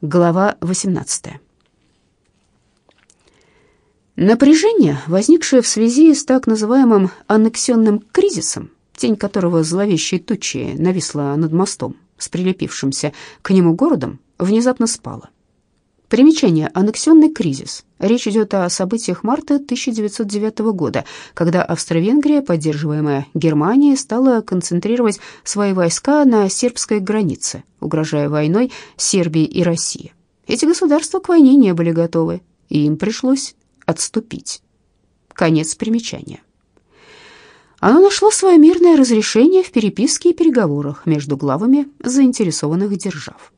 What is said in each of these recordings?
Глава 18. Напряжение, возникшее в связи с так называемым аннексионным кризисом, тень которого зловещей тучи нависла над мостом с прилепившимся к нему городом, внезапно спало. Примечание. Аннексионный кризис. Речь идет о событиях марта 1909 года, когда Австро-Венгрия, поддерживаемая Германией, стала концентрировать свои войска на сербской границе, угрожая войной Сербии и России. Эти государства к войне не были готовы, и им пришлось отступить. Конец примечания. Оно нашло свое мирное разрешение в переписке и переговорах между главами заинтересованных держав.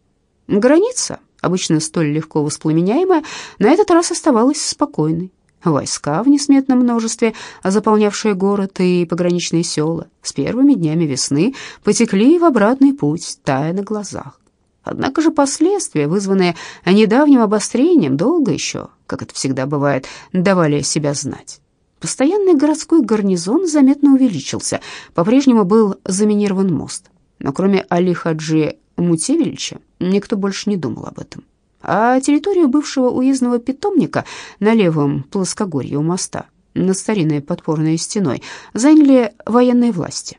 Граница, обычно столь легко воспламеняемая, на этот раз оставалась спокойной. Войска в несметном множестве, заполнявшие город и пограничные села, с первыми днями весны потекли в обратный путь, тая на глазах. Однако же последствия, вызванные недавним обострением, долго еще, как это всегда бывает, давали себя знать. Постоянный городской гарнизон заметно увеличился, по-прежнему был заминирован мост. Но кроме Али Хаджи Мутевича никто больше не думал об этом. А территорию бывшего уездного питомника на левом плоскогорье у моста, над старинной подпорной стеной, заняли военные власти.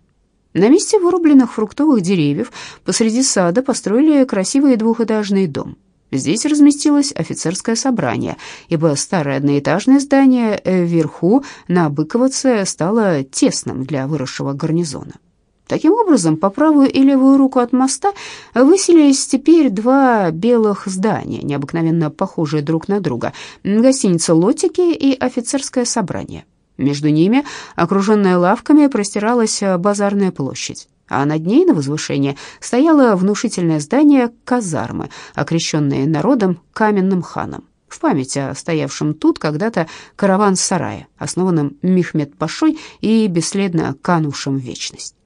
На месте вырубленных фруктовых деревьев посреди сада построили красивый двухэтажный дом. Здесь разместилось офицерское собрание, ибо старое одноэтажное здание вверху на Быковоце стало тесным для выросшего гарнизона. Таким образом, по правую и левую руку от моста выселились теперь два белых здания, необыкновенно похожие друг на друга, гостиница «Лотики» и офицерское собрание. Между ними, окруженная лавками, простиралась базарная площадь, а над ней на возвышении стояло внушительное здание казармы, окрещенное народом каменным ханом в память о стоявшем тут когда-то караван-сарае, основанном Мехмед-Пашой и бесследно канувшем в вечность.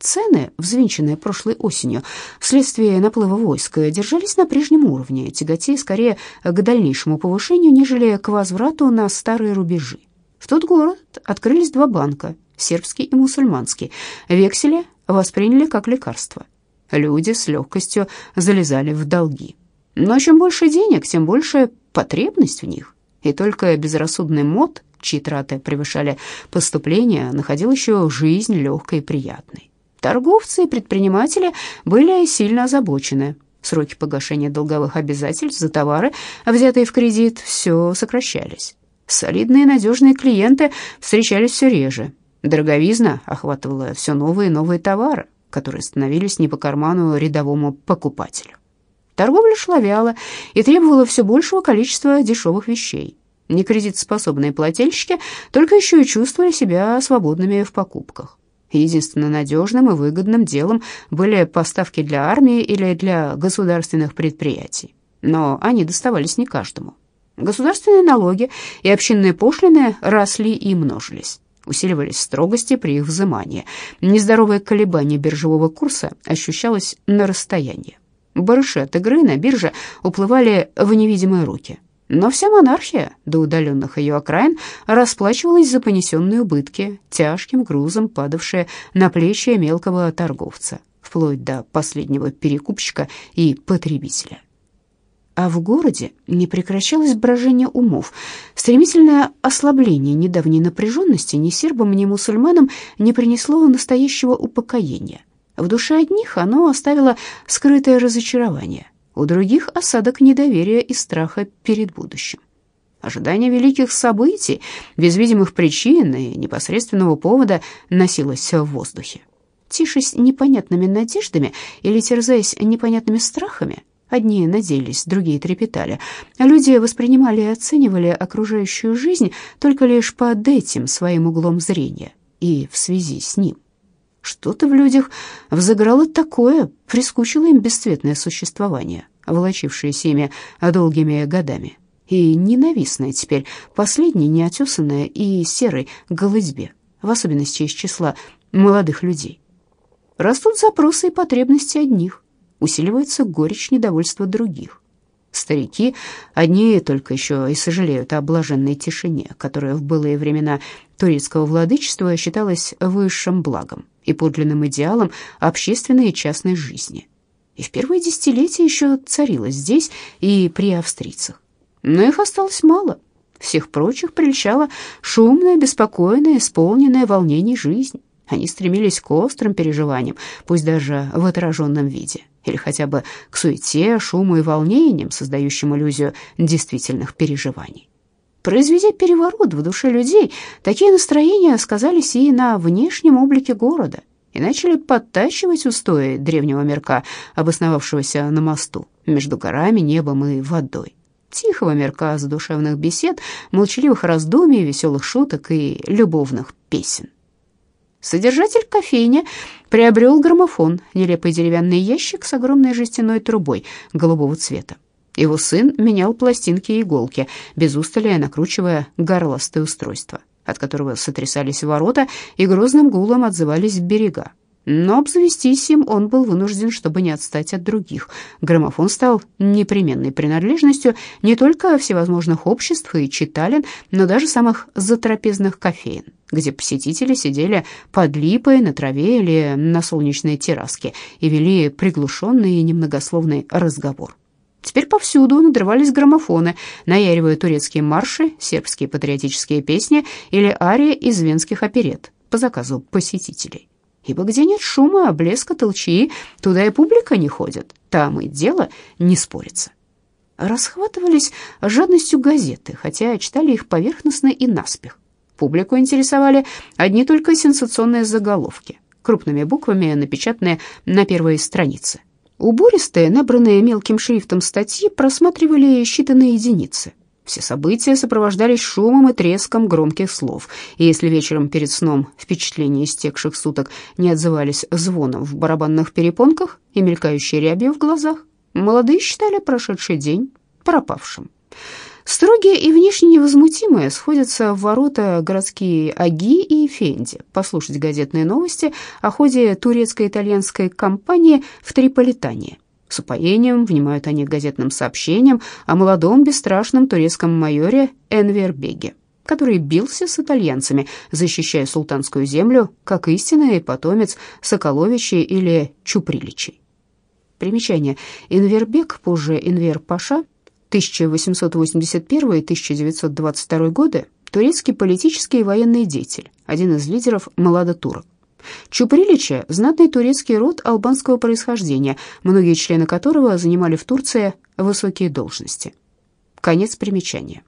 Цены, взвинченные прошлой осенью вследствие наплыва войск, держались на прежнем уровне, тяготея скорее к дальнейшему повышению, нежели к возврату на старые рубежи. В тот город открылись два банка, сербский и мусульманский. Векселя восприняли как лекарство. Люди с легкостью залезали в долги. Но чем больше денег, тем больше потребность в них. И только безрассудный мод, чьи траты превышали поступления, находил еще жизнь легкой и приятной. Торговцы и предприниматели были сильно озабочены. Сроки погашения долговых обязательств за товары, взятые в кредит, все сокращались. Солидные и надежные клиенты встречались все реже. Дороговизна охватывала все новые и новые товары, которые становились не по карману рядовому покупателю. Торговля шла вяло и требовала все большего количества дешевых вещей. Некредитоспособные плательщики только еще и чувствовали себя свободными в покупках. Единственно надежным и выгодным делом были поставки для армии или для государственных предприятий. Но они доставались не каждому. Государственные налоги и общинные пошлины росли и множились. Усиливались строгости при их взимании. Нездоровое колебание биржевого курса ощущалось на расстоянии. Барыши от игры на бирже уплывали в невидимые руки. Но вся монархия, до удаленных ее окраин, расплачивалась за понесенные убытки, тяжким грузом падавшие на плечи мелкого торговца, вплоть до последнего перекупщика и потребителя. А в городе не прекращалось брожение умов. Стремительное ослабление недавней напряженности ни сербам, ни мусульманам не принесло настоящего упокоения. В душе одних оно оставило скрытое разочарование – у других осадок недоверия и страха перед будущим. Ожидание великих событий, без видимых причин и непосредственного повода, носилось в воздухе. Тишась непонятными надеждами или терзаясь непонятными страхами, одни надеялись, другие трепетали, люди воспринимали и оценивали окружающую жизнь только лишь под этим своим углом зрения и в связи с ним. Что-то в людях взыграло такое, прискучило им бесцветное существование, волочившееся ими долгими годами, и ненавистное теперь последнее неотесанное и серой голызьбе, в особенности из числа молодых людей. Растут запросы и потребности одних, усиливается горечь недовольства других. Старики одни только еще и сожалеют о блаженной тишине, которая в былые времена турецкого владычества считалась высшим благом и подлинным идеалом общественной и частной жизни. и в первые десятилетия еще царила здесь и при австрийцах. Но их осталось мало. Всех прочих прельщала шумная, беспокойная, исполненная волнений жизнь. Они стремились к острым переживаниям, пусть даже в отраженном виде, или хотя бы к суете, шуму и волнениям, создающим иллюзию действительных переживаний. Произведя переворот в душе людей, такие настроения сказались и на внешнем облике города и начали подтачивать устои древнего мирка, обосновавшегося на мосту между горами, небом и водой. Тихого мирка задушевных бесед, молчаливых раздумий, веселых шуток и любовных песен. Содержатель кофейни приобрел граммофон, нелепый деревянный ящик с огромной жестяной трубой голубого цвета. Его сын менял пластинки и иголки, без устали накручивая горластое устройство, от которого сотрясались ворота и грозным гулом отзывались берега. Но обзавестись им он был вынужден, чтобы не отстать от других. Граммофон стал непременной принадлежностью не только всевозможных обществ и читален, но даже самых затрапезных кофеин, где посетители сидели под липой на траве или на солнечной терраске и вели приглушенный и немногословный разговор. Теперь повсюду надрывались граммофоны, наяривая турецкие марши, сербские патриотические песни или арии из венских оперет по заказу посетителей ибо где нет шума, блеска, толчии, туда и публика не ходит, там и дело не спорится. Расхватывались жадностью газеты, хотя читали их поверхностно и наспех. Публику интересовали одни только сенсационные заголовки, крупными буквами напечатанные на первой странице. Убористые, набранные мелким шрифтом статьи просматривали считанные единицы. Все события сопровождались шумом и треском громких слов, и если вечером перед сном впечатления истекших суток не отзывались звоном в барабанных перепонках и мелькающей рябью в глазах, молодые считали прошедший день пропавшим. Строгие и внешне невозмутимые сходятся в ворота городские Аги и Фенди послушать газетные новости о ходе турецко-итальянской кампании в Триполитане – с упоением внимают они газетным сообщениям о молодом бесстрашном турецком майоре Энвербеге, который бился с итальянцами, защищая султанскую землю, как истинный потомец Соколовичей или Чуприличей. Примечание. Энвербек, позже Энвер Паша, 1881-1922 годы, турецкий политический и военный деятель, один из лидеров младотурок. Чуприличи – знатный турецкий род албанского происхождения, многие члены которого занимали в Турции высокие должности. Конец примечания.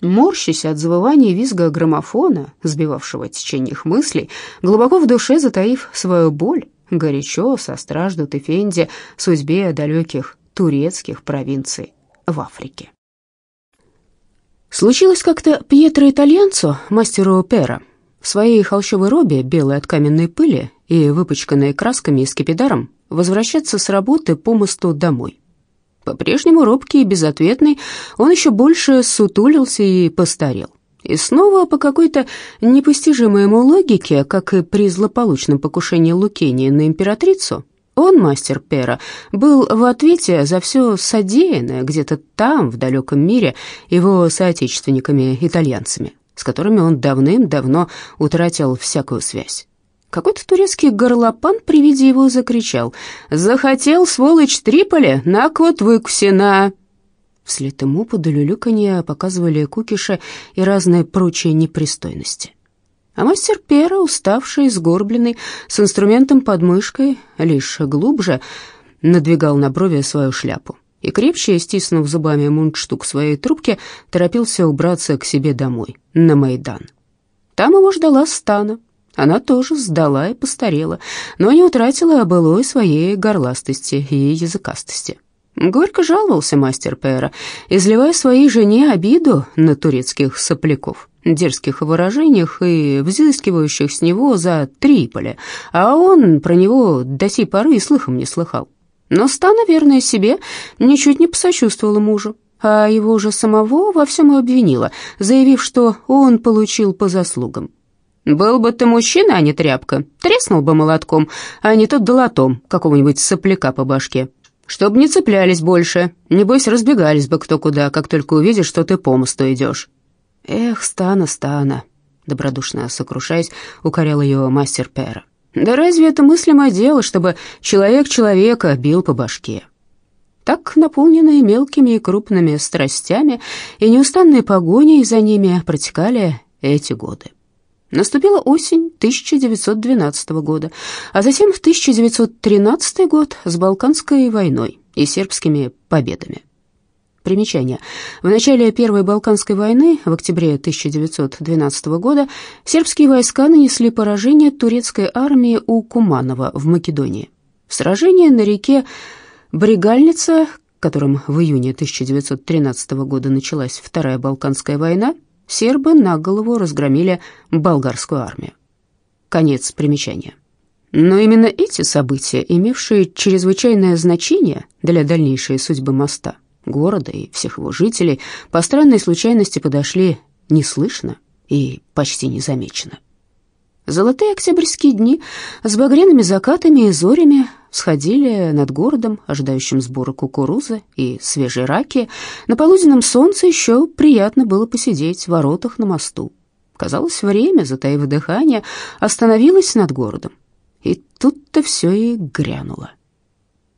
Морщась от завывания визга граммофона, сбивавшего течение их мыслей, глубоко в душе затаив свою боль, горячо состраждут Эфенди судьбе далеких турецких провинций в Африке. Случилось как-то Пьетро Итальянцо, мастеру пера, в своей холщовой робе, белой от каменной пыли и выпачканной красками и скипидаром, возвращаться с работы по мосту домой. По-прежнему робкий и безответный, он еще больше сутулился и постарел. И снова по какой-то непостижимой ему логике, как и при злополучном покушении Лукении на императрицу, он, мастер Пера, был в ответе за все содеянное где-то там, в далеком мире, его соотечественниками-итальянцами с которыми он давным-давно утратил всякую связь. Какой-то турецкий горлопан при виде его закричал «Захотел, сволочь, Триполи, на кот выкусена!» Вслед ему под улюлюканье показывали кукиши и разные прочие непристойности. А мастер Пера, уставший, сгорбленный, с инструментом под мышкой, лишь глубже надвигал на брови свою шляпу и, крепче стиснув зубами мундштук своей трубки, торопился убраться к себе домой, на Майдан. Там его ждала Стана. Она тоже сдала и постарела, но не утратила былой своей горластости и языкастости. Горько жаловался мастер Пера, изливая своей жене обиду на турецких сопляков, дерзких выражениях и взыскивающих с него за Триполи, а он про него до сей поры и слыхом не слыхал. Но Стана, верная себе, ничуть не посочувствовала мужу, а его же самого во всем и обвинила, заявив, что он получил по заслугам. «Был бы ты мужчина, а не тряпка, треснул бы молотком, а не тот долотом какого-нибудь сопляка по башке. Чтоб не цеплялись больше, небось разбегались бы кто куда, как только увидишь, что ты по мосту идешь». «Эх, Стана, Стана», — добродушно сокрушаясь, укорял ее мастер Пера. Да разве это мыслимое дело, чтобы человек человека бил по башке? Так, наполненные мелкими и крупными страстями и неустанной погоней за ними протекали эти годы. Наступила осень 1912 года, а затем в 1913 год с Балканской войной и сербскими победами. Примечание. В начале Первой Балканской войны, в октябре 1912 года, сербские войска нанесли поражение турецкой армии у Куманова в Македонии. Сражение на реке Бригальница, которым в июне 1913 года началась Вторая Балканская война, сербы на голову разгромили болгарскую армию. Конец примечания. Но именно эти события, имевшие чрезвычайное значение для дальнейшей судьбы моста, города и всех его жителей по странной случайности подошли неслышно и почти незамеченно. Золотые октябрьские дни с багряными закатами и зорями сходили над городом, ожидающим сбора кукурузы и свежей раки. На полуденном солнце еще приятно было посидеть в воротах на мосту. Казалось, время, затаив дыхание, остановилось над городом. И тут-то все и грянуло.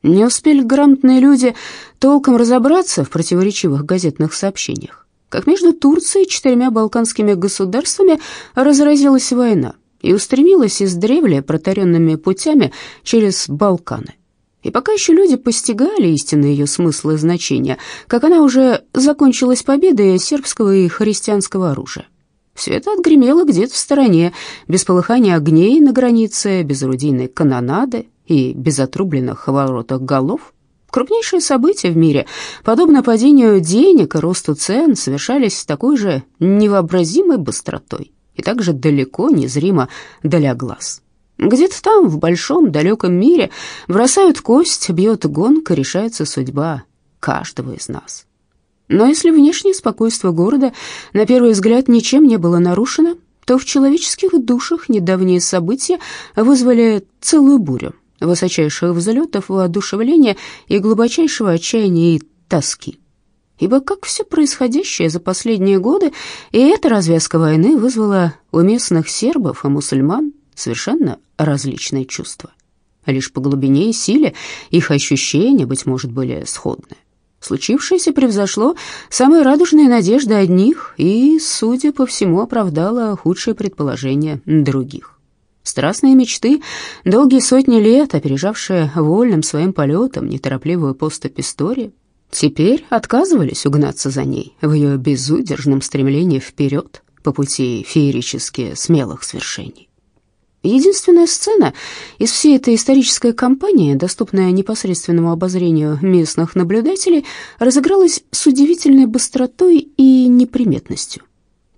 Не успели грамотные люди толком разобраться в противоречивых газетных сообщениях, как между Турцией и четырьмя балканскими государствами разразилась война и устремилась издревле протаренными путями через Балканы. И пока еще люди постигали истинный ее смысл и значение, как она уже закончилась победой сербского и христианского оружия. Все это отгремело где-то в стороне, без полыхания огней на границе, без орудийной канонады, и без отрубленных воротах голов. Крупнейшие события в мире, подобно падению денег и росту цен, совершались с такой же невообразимой быстротой и также далеко, незримо для глаз. Где-то там, в большом далеком мире, бросают кость, бьет гонка, решается судьба каждого из нас. Но если внешнее спокойствие города на первый взгляд ничем не было нарушено, то в человеческих душах недавние события вызвали целую бурю высочайших взлетов, воодушевления и глубочайшего отчаяния и тоски. Ибо как все происходящее за последние годы, и эта развязка войны вызвала у местных сербов и мусульман совершенно различные чувства. Лишь по глубине и силе их ощущения, быть может, были сходны. Случившееся превзошло самые радужные надежды одних и, судя по всему, оправдало худшие предположения других. Страстные мечты, долгие сотни лет, опережавшие вольным своим полетом неторопливую поступь истории, теперь отказывались угнаться за ней в ее безудержном стремлении вперед по пути феерически смелых свершений. Единственная сцена из всей этой исторической кампании, доступная непосредственному обозрению местных наблюдателей, разыгралась с удивительной быстротой и неприметностью.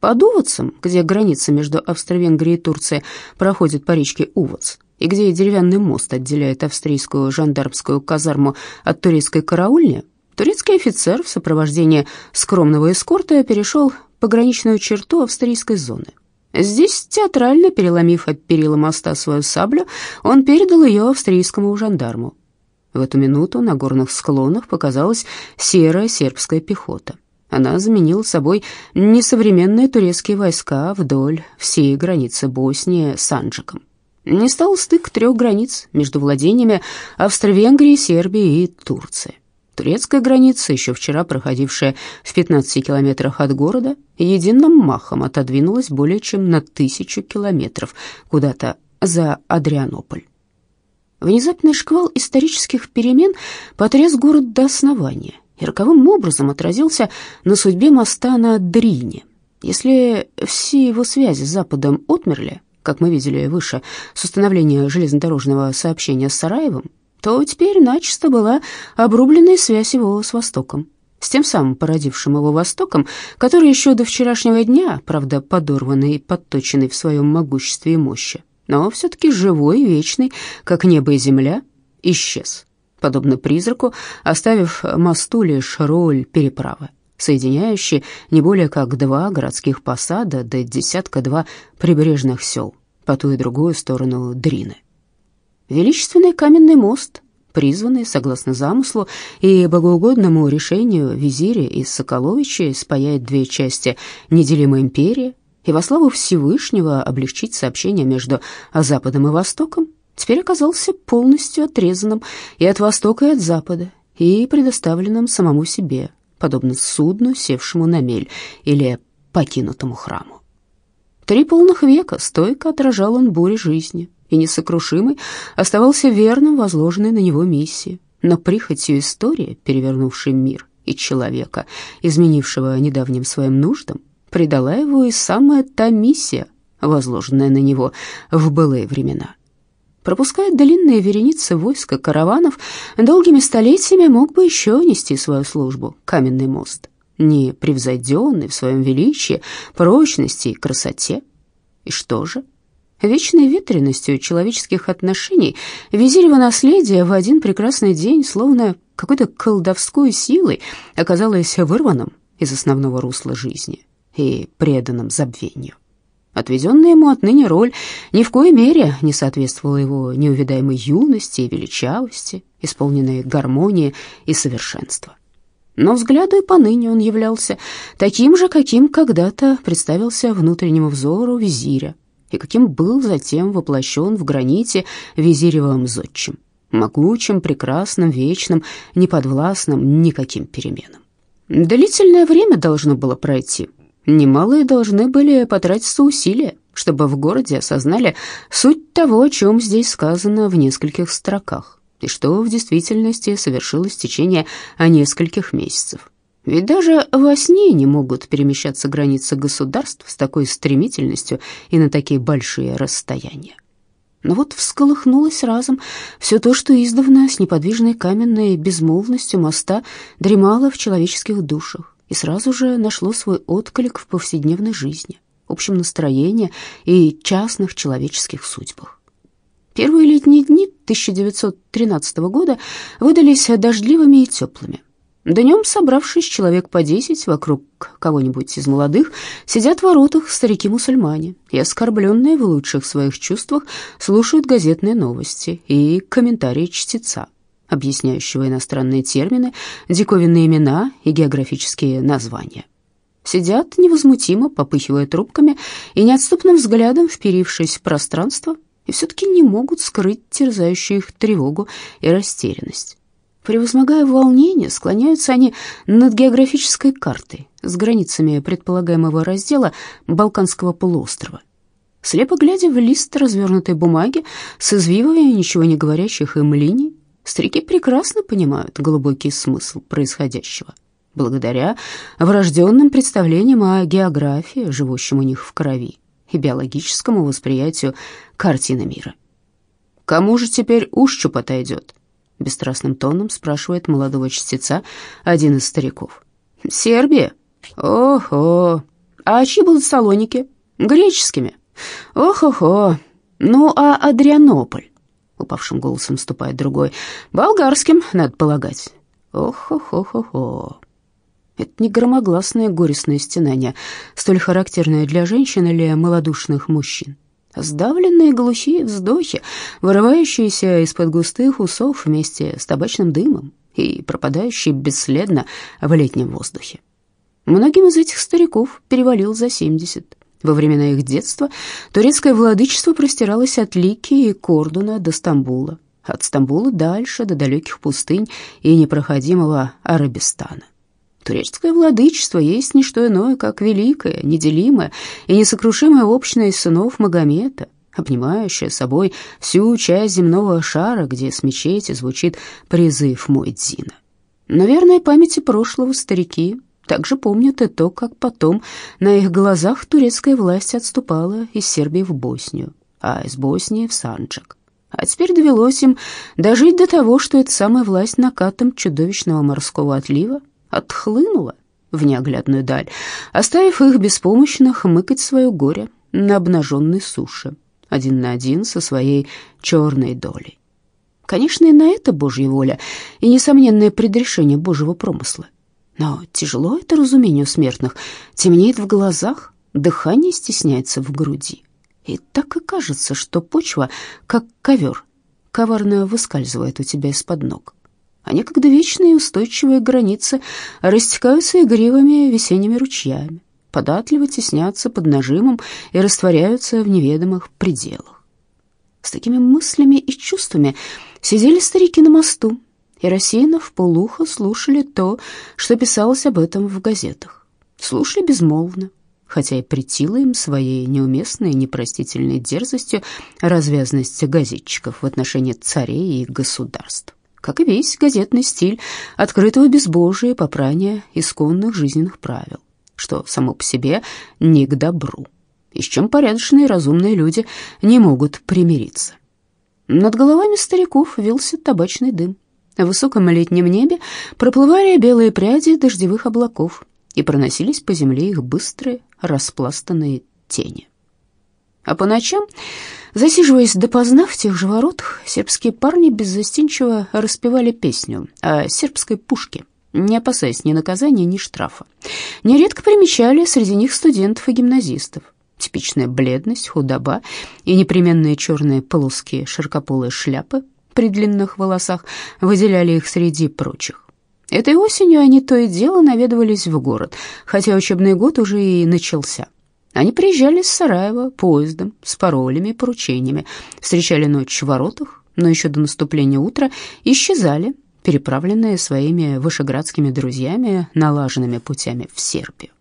Под Уводцем, где граница между Австро-Венгрией и Турцией проходит по речке Уводц, и где деревянный мост отделяет австрийскую жандармскую казарму от турецкой караульни, турецкий офицер в сопровождении скромного эскорта перешел пограничную черту австрийской зоны. Здесь, театрально переломив от перила моста свою саблю, он передал ее австрийскому жандарму. В эту минуту на горных склонах показалась серая сербская пехота. Она заменила собой несовременные турецкие войска вдоль всей границы Боснии с Анджиком. Не стал стык трех границ между владениями Австро-Венгрии, Сербии и Турции. Турецкая граница, еще вчера проходившая в 15 километрах от города, единым махом отодвинулась более чем на тысячу километров куда-то за Адрианополь. Внезапный шквал исторических перемен потряс город до основания и роковым образом отразился на судьбе моста на Дрине. Если все его связи с Западом отмерли, как мы видели выше, с установления железнодорожного сообщения с Сараевым, то теперь начисто была обрублена связь его с Востоком, с тем самым породившим его Востоком, который еще до вчерашнего дня, правда, подорванный и подточенный в своем могуществе и мощи, но все-таки живой и вечный, как небо и земля, исчез подобно призраку, оставив мосту лишь роль переправы, соединяющей не более как два городских посада до десятка-два прибрежных сел по ту и другую сторону Дрины. Величественный каменный мост, призванный, согласно замыслу и богоугодному решению визиря из Соколовича, спаяет две части неделимой империи, и во славу Всевышнего облегчить сообщение между Западом и Востоком, теперь оказался полностью отрезанным и от Востока, и от Запада, и предоставленным самому себе, подобно судну, севшему на мель или покинутому храму. Три полных века стойко отражал он бури жизни, и несокрушимый оставался верным возложенной на него миссии. Но прихотью истории, перевернувшей мир и человека, изменившего недавним своим нуждам, предала его и самая та миссия, возложенная на него в былые времена. Пропуская длинные вереницы войска караванов, долгими столетиями мог бы еще нести свою службу каменный мост, не превзойденный в своем величии, прочности и красоте. И что же? Вечной ветренностью человеческих отношений Визирево наследие в один прекрасный день, словно какой-то колдовской силой, оказалось вырванным из основного русла жизни и преданным забвению. Отведенная ему отныне роль ни в коей мере не соответствовала его неувидаемой юности и величавости, исполненной гармонии и совершенства. Но взгляду и поныне он являлся таким же, каким когда-то представился внутреннему взору визиря, и каким был затем воплощен в граните визиревым зодчим, могучим, прекрасным, вечным, неподвластным никаким переменам. Длительное время должно было пройти, немалые должны были потратиться усилия, чтобы в городе осознали суть того, о чем здесь сказано в нескольких строках, и что в действительности совершилось в течение нескольких месяцев. Ведь даже во сне не могут перемещаться границы государств с такой стремительностью и на такие большие расстояния. Но вот всколыхнулось разом все то, что издавна с неподвижной каменной безмолвностью моста дремало в человеческих душах и сразу же нашло свой отклик в повседневной жизни, общем настроении и частных человеческих судьбах. Первые летние дни 1913 года выдались дождливыми и теплыми. Днем, собравшись человек по десять вокруг кого-нибудь из молодых, сидят в воротах старики-мусульмане и, оскорбленные в лучших своих чувствах, слушают газетные новости и комментарии чтеца, объясняющего иностранные термины, диковинные имена и географические названия. Сидят невозмутимо, попыхивая трубками и неотступным взглядом, вперившись в пространство, и все-таки не могут скрыть терзающую их тревогу и растерянность. Превозмогая волнение, склоняются они над географической картой с границами предполагаемого раздела Балканского полуострова. Слепо глядя в лист развернутой бумаги с извивами ничего не говорящих им линий, старики прекрасно понимают глубокий смысл происходящего, благодаря врожденным представлениям о географии, живущем у них в крови, и биологическому восприятию картины мира. «Кому же теперь ущуп отойдет?» бесстрастным тоном спрашивает молодого чтеца один из стариков. Сербия? Охо. А чьи будут салоники? Греческими. Ох-охо. Ну, а Адрианополь? Упавшим голосом вступает другой. Болгарским, надо полагать. Ох-охо-хо-хо. Это не громогласное горестное стенание, столь характерное для женщин или малодушных мужчин. Сдавленные глухие вздохи, вырывающиеся из-под густых усов вместе с табачным дымом и пропадающие бесследно в летнем воздухе. Многим из этих стариков перевалил за семьдесят. Во времена их детства турецкое владычество простиралось от Лики и Кордуна до Стамбула, от Стамбула дальше до далеких пустынь и непроходимого Арабистана. Турецкое владычество есть не что иное, как великая, неделимая и несокрушимая общность сынов Магомета, обнимающая собой всю часть земного шара, где с мечети звучит призыв Муэдзина. Наверное, памяти прошлого старики также помнят и то, как потом на их глазах турецкая власть отступала из Сербии в Боснию, а из Боснии в Санджак. А теперь довелось им дожить до того, что эта самая власть накатом чудовищного морского отлива отхлынула в неоглядную даль, оставив их беспомощно хмыкать свое горе на обнаженной суше, один на один со своей черной долей. Конечно, и на это Божья воля и несомненное предрешение Божьего промысла. Но тяжело это разумению смертных, темнеет в глазах, дыхание стесняется в груди. И так и кажется, что почва, как ковер, коварно выскальзывает у тебя из-под ног а некогда вечные устойчивые границы растекаются игривыми весенними ручьями, податливо теснятся под нажимом и растворяются в неведомых пределах. С такими мыслями и чувствами сидели старики на мосту и рассеянно в полухо слушали то, что писалось об этом в газетах. Слушали безмолвно, хотя и претила им своей неуместной и непростительной дерзостью развязность газетчиков в отношении царей и государств, как и весь газетный стиль открытого безбожия и попрания исконных жизненных правил, что само по себе не к добру, и с чем порядочные и разумные люди не могут примириться. Над головами стариков вился табачный дым. В высоком летнем небе проплывали белые пряди дождевых облаков, и проносились по земле их быстрые, распластанные тени. А по ночам, засиживаясь допоздна в тех же воротах, сербские парни беззастенчиво распевали песню о сербской пушке, не опасаясь ни наказания, ни штрафа. Нередко примечали среди них студентов и гимназистов. Типичная бледность, худоба и непременные черные полоски широкополые шляпы при длинных волосах выделяли их среди прочих. Этой осенью они то и дело наведывались в город, хотя учебный год уже и начался. Они приезжали из Сараева поездом, с паролями и поручениями, встречали ночь в воротах, но еще до наступления утра исчезали, переправленные своими вышеградскими друзьями налаженными путями в Сербию.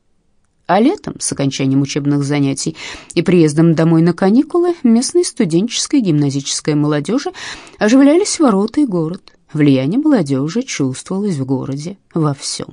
А летом, с окончанием учебных занятий и приездом домой на каникулы, местной студенческой гимназической молодежи оживлялись ворота и город – Влияние молодежи чувствовалось в городе во всем.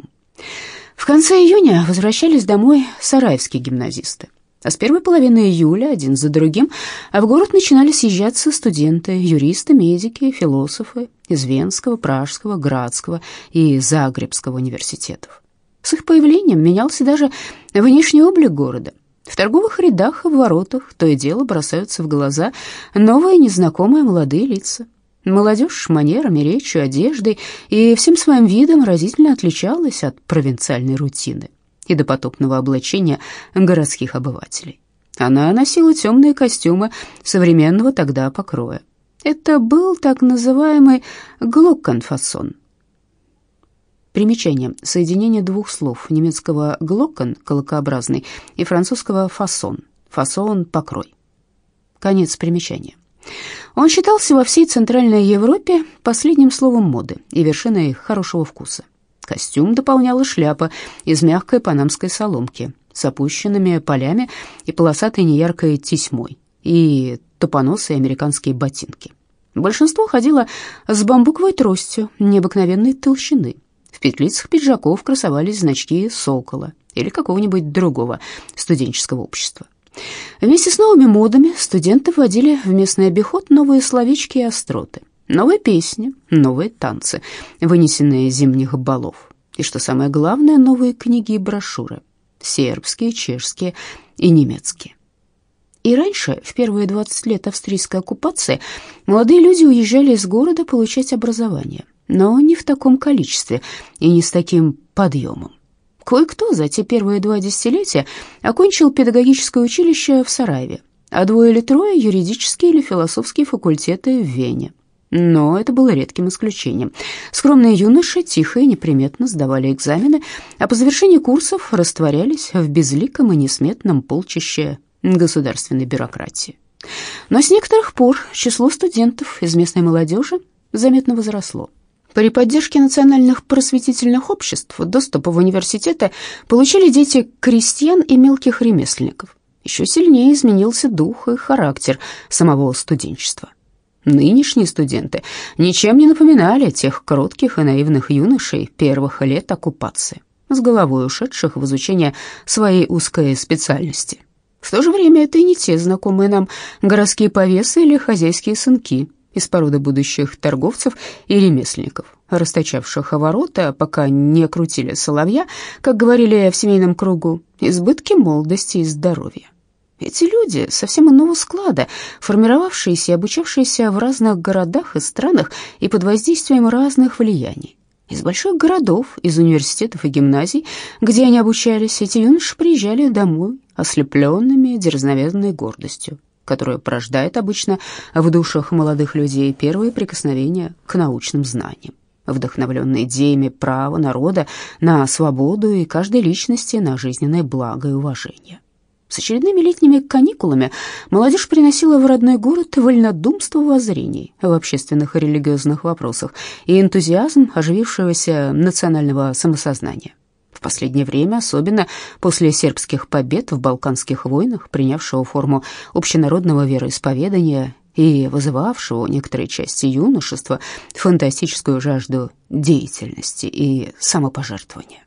В конце июня возвращались домой сараевские гимназисты. А с первой половины июля один за другим в город начинали съезжаться студенты, юристы, медики, философы из Венского, Пражского, Градского и Загребского университетов. С их появлением менялся даже внешний облик города. В торговых рядах и в воротах то и дело бросаются в глаза новые незнакомые молодые лица. Молодежь манерами, речью, одеждой и всем своим видом разительно отличалась от провинциальной рутины и допотопного облачения городских обывателей. Она носила темные костюмы современного тогда покроя. Это был так называемый глоккенфасон. Примечание. Соединение двух слов немецкого глоккен – колокообразный, и французского фасон – фасон – покрой. Конец примечания. Он считался во всей Центральной Европе последним словом моды и вершиной хорошего вкуса. Костюм дополняла шляпа из мягкой панамской соломки с опущенными полями и полосатой неяркой тесьмой и топоносые американские ботинки. Большинство ходило с бамбуковой тростью необыкновенной толщины. В петлицах пиджаков красовались значки «Сокола» или какого-нибудь другого студенческого общества. Вместе с новыми модами студенты вводили в местный обиход новые словечки и остроты, новые песни, новые танцы, вынесенные зимних балов. И, что самое главное, новые книги и брошюры – сербские, чешские и немецкие. И раньше, в первые 20 лет австрийской оккупации, молодые люди уезжали из города получать образование, но не в таком количестве и не с таким подъемом. Кое-кто за те первые два десятилетия окончил педагогическое училище в Сараеве, а двое или трое – юридические или философские факультеты в Вене. Но это было редким исключением. Скромные юноши тихо и неприметно сдавали экзамены, а по завершении курсов растворялись в безликом и несметном полчище государственной бюрократии. Но с некоторых пор число студентов из местной молодежи заметно возросло. При поддержке национальных просветительных обществ доступ в университеты получили дети крестьян и мелких ремесленников. Еще сильнее изменился дух и характер самого студенчества. Нынешние студенты ничем не напоминали тех кротких и наивных юношей первых лет оккупации, с головой ушедших в изучение своей узкой специальности. В то же время это и не те знакомые нам городские повесы или хозяйские сынки, из породы будущих торговцев и ремесленников, расточавших ворота, пока не крутили соловья, как говорили в семейном кругу, избытки молодости и здоровья. Эти люди совсем иного склада, формировавшиеся и обучавшиеся в разных городах и странах и под воздействием разных влияний. Из больших городов, из университетов и гимназий, где они обучались, эти юноши приезжали домой, ослепленными дерзновенной гордостью, которое порождает обычно в душах молодых людей первые прикосновения к научным знаниям. вдохновленный идеями права народа на свободу и каждой личности на жизненное благо и уважение. С очередными летними каникулами молодежь приносила в родной город вольнодумство воззрений в общественных и религиозных вопросах и энтузиазм оживившегося национального самосознания. В последнее время, особенно после сербских побед в Балканских войнах, принявшего форму общенародного вероисповедания и вызывавшего у некоторой части юношества фантастическую жажду деятельности и самопожертвования.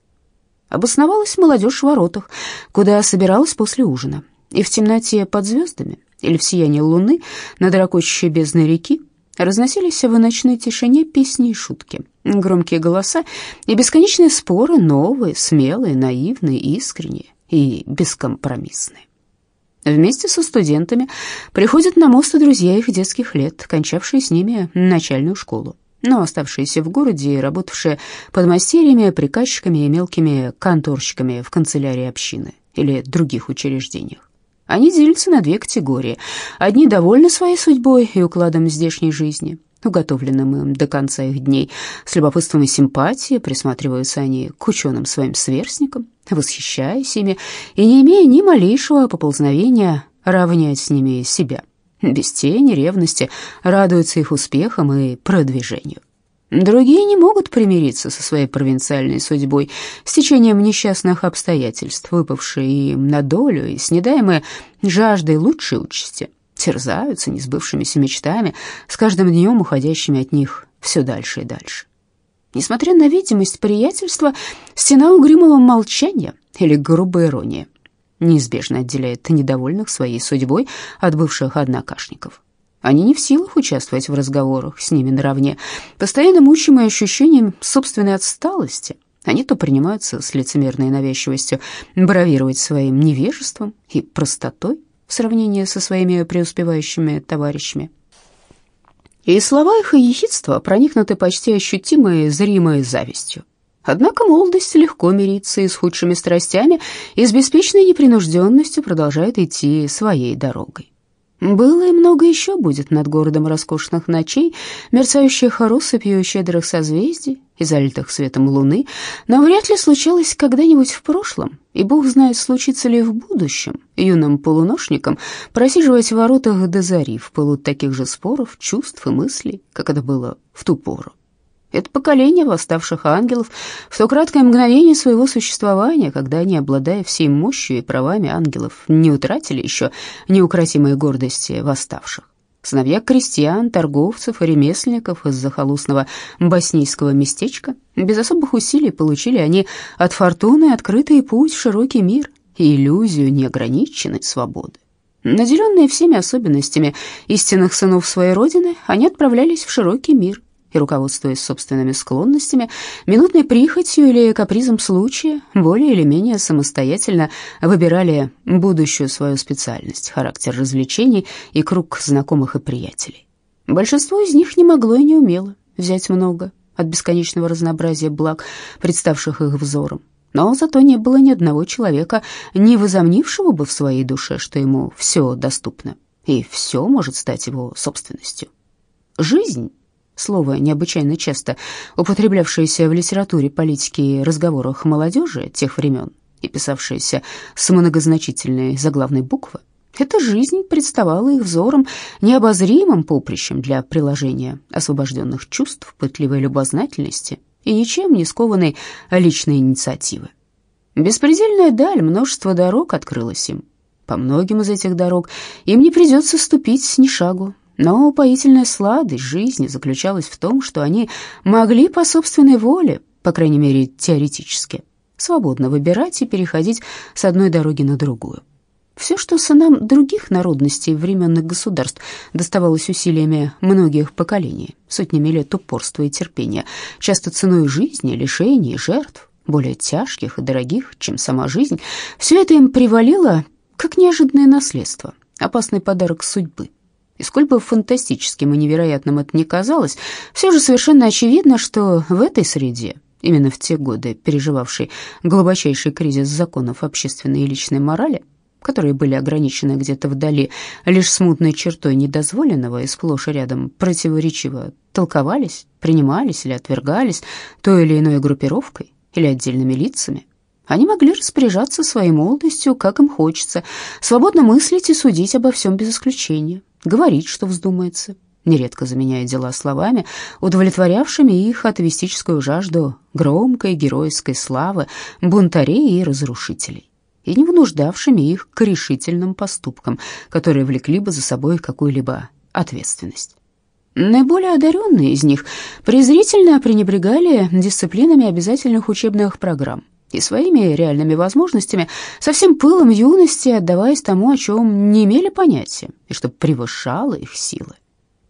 Обосновалась молодежь в воротах, куда собиралась после ужина. И в темноте под звездами или в сиянии луны над ракочущей бездной реки разносились в ночной тишине песни и шутки, громкие голоса и бесконечные споры, новые, смелые, наивные, искренние и бескомпромиссные. Вместе со студентами приходят на мост друзья их детских лет, кончавшие с ними начальную школу но оставшиеся в городе и работавшие подмастерьями, приказчиками и мелкими конторщиками в канцелярии общины или других учреждениях. Они делятся на две категории. Одни довольны своей судьбой и укладом здешней жизни, уготовленным им до конца их дней. С любопытством и симпатией присматриваются они к ученым своим сверстникам, восхищаясь ими и не имея ни малейшего поползновения равнять с ними себя без тени ревности, радуются их успехам и продвижению. Другие не могут примириться со своей провинциальной судьбой, с течением несчастных обстоятельств, выпавшие им на долю и снедаемые жаждой лучшей участи, терзаются несбывшимися мечтами, с каждым днем уходящими от них все дальше и дальше. Несмотря на видимость приятельства, стена угрюмого молчания или грубая ирония неизбежно отделяет недовольных своей судьбой от бывших однокашников. Они не в силах участвовать в разговорах с ними наравне, постоянно мучимые ощущением собственной отсталости. Они то принимаются с лицемерной навязчивостью бравировать своим невежеством и простотой в сравнении со своими преуспевающими товарищами. И слова их и ехидство проникнуты почти ощутимой зримой завистью. Однако молодость легко мирится и с худшими страстями, и с беспечной непринужденностью продолжает идти своей дорогой. Было и много еще будет над городом роскошных ночей, мерцающих россыпью щедрых созвездий и залитых светом луны, но вряд ли случалось когда-нибудь в прошлом, и бог знает, случится ли в будущем, юным полуношникам просиживать в воротах до зари в пылу таких же споров, чувств и мыслей, как это было в ту пору. Это поколение восставших ангелов в то краткое мгновение своего существования, когда они, обладая всей мощью и правами ангелов, не утратили еще неукротимой гордости восставших. Сыновья крестьян, торговцев и ремесленников из захолустного боснийского местечка, без особых усилий получили они от фортуны открытый путь в широкий мир и иллюзию неограниченной свободы. Наделенные всеми особенностями истинных сынов своей родины, они отправлялись в широкий мир, и, руководствуясь собственными склонностями, минутной прихотью или капризом случая, более или менее самостоятельно выбирали будущую свою специальность, характер развлечений и круг знакомых и приятелей. Большинство из них не могло и не умело взять много от бесконечного разнообразия благ, представших их взором. Но зато не было ни одного человека, не возомнившего бы в своей душе, что ему все доступно, и все может стать его собственностью. Жизнь слово необычайно часто употреблявшееся в литературе, политике и разговорах молодежи тех времен и писавшееся с многозначительной заглавной буквы, эта жизнь представала их взором необозримым поприщем для приложения освобожденных чувств, пытливой любознательности и ничем не скованной личной инициативы. Беспредельная даль, множество дорог открылось им. По многим из этих дорог им не придется ступить ни шагу, но упоительная сладость жизни заключалась в том, что они могли по собственной воле, по крайней мере теоретически, свободно выбирать и переходить с одной дороги на другую. Все, что сынам других народностей временных государств доставалось усилиями многих поколений, сотнями лет упорства и терпения, часто ценой жизни, лишений, жертв, более тяжких и дорогих, чем сама жизнь, все это им привалило как неожиданное наследство, опасный подарок судьбы. И сколь бы фантастическим и невероятным это ни казалось, все же совершенно очевидно, что в этой среде, именно в те годы, переживавшей глубочайший кризис законов общественной и личной морали, которые были ограничены где-то вдали лишь смутной чертой недозволенного и сплошь и рядом противоречиво толковались, принимались или отвергались той или иной группировкой или отдельными лицами. Они могли распоряжаться своей молодостью, как им хочется, свободно мыслить и судить обо всем без исключения, говорить, что вздумается, нередко заменяя дела словами, удовлетворявшими их атовистическую жажду громкой геройской славы бунтарей и разрушителей и не вынуждавшими их к решительным поступкам, которые влекли бы за собой какую-либо ответственность. Наиболее одаренные из них презрительно пренебрегали дисциплинами обязательных учебных программ и своими реальными возможностями со всем пылом юности отдаваясь тому, о чем не имели понятия и что превышало их силы.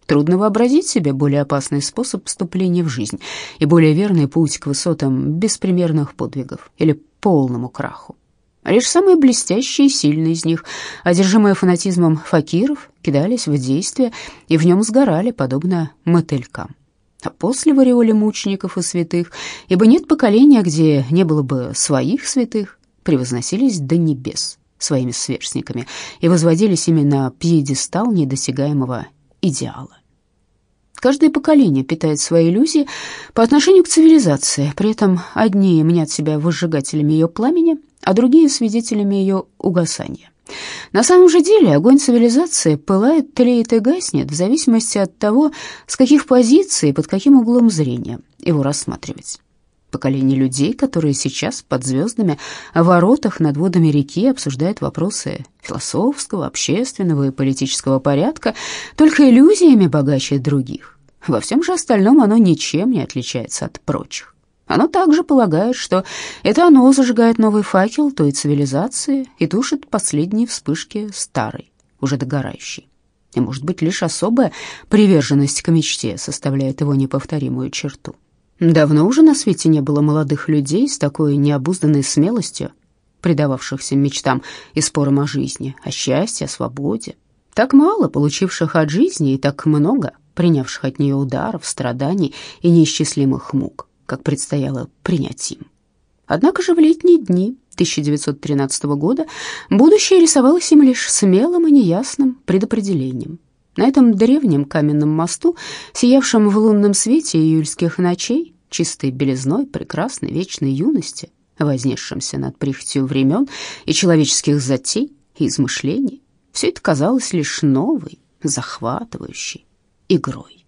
Трудно вообразить себе более опасный способ вступления в жизнь и более верный путь к высотам беспримерных подвигов или полному краху. Лишь самые блестящие и сильные из них, одержимые фанатизмом факиров, кидались в действие и в нем сгорали, подобно мотылькам. А после в ореоле мучеников и святых, ибо нет поколения, где не было бы своих святых, превозносились до небес своими сверстниками и возводились именно пьедестал недосягаемого идеала. Каждое поколение питает свои иллюзии по отношению к цивилизации, при этом одни мнят себя выжигателями ее пламени, а другие — свидетелями ее угасания. На самом же деле огонь цивилизации пылает, тлеет и гаснет в зависимости от того, с каких позиций и под каким углом зрения его рассматривать. Поколение людей, которые сейчас под звездами в воротах над водами реки обсуждают вопросы философского, общественного и политического порядка, только иллюзиями богаче других. Во всем же остальном оно ничем не отличается от прочих. Оно также полагает, что это оно зажигает новый факел той цивилизации и тушит последние вспышки старой, уже догорающей. И, может быть, лишь особая приверженность к мечте составляет его неповторимую черту. Давно уже на свете не было молодых людей с такой необузданной смелостью, предававшихся мечтам и спорам о жизни, о счастье, о свободе. Так мало получивших от жизни и так много принявших от нее ударов, страданий и неисчислимых мук как предстояло принять им. Однако же в летние дни 1913 года будущее рисовалось им лишь смелым и неясным предопределением. На этом древнем каменном мосту, сиявшем в лунном свете июльских ночей, чистой белизной прекрасной вечной юности, вознесшимся над прихотью времен и человеческих затей и измышлений, все это казалось лишь новой, захватывающей игрой.